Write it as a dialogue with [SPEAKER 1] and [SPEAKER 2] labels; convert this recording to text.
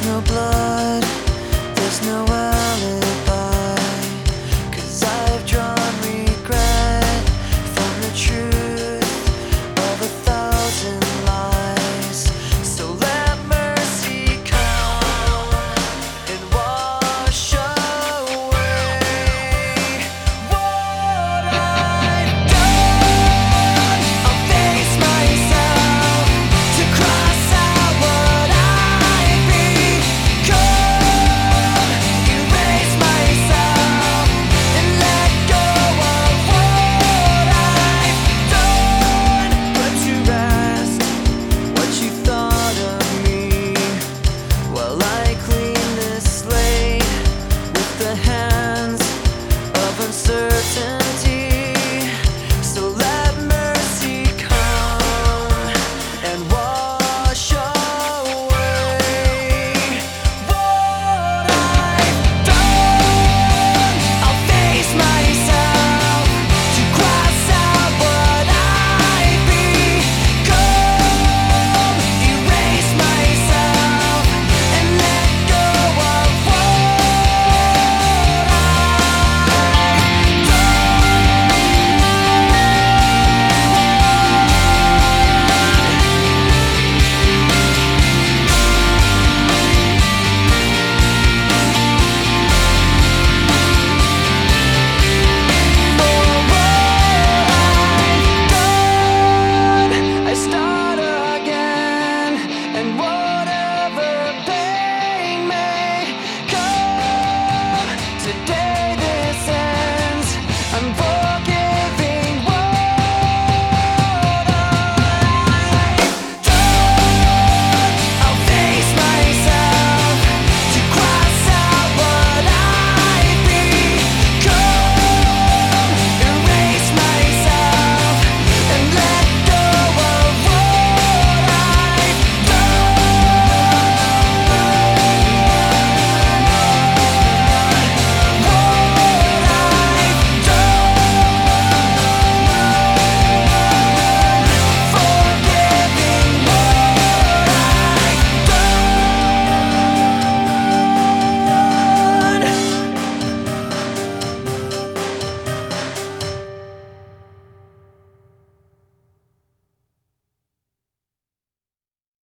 [SPEAKER 1] There's no blood, there's no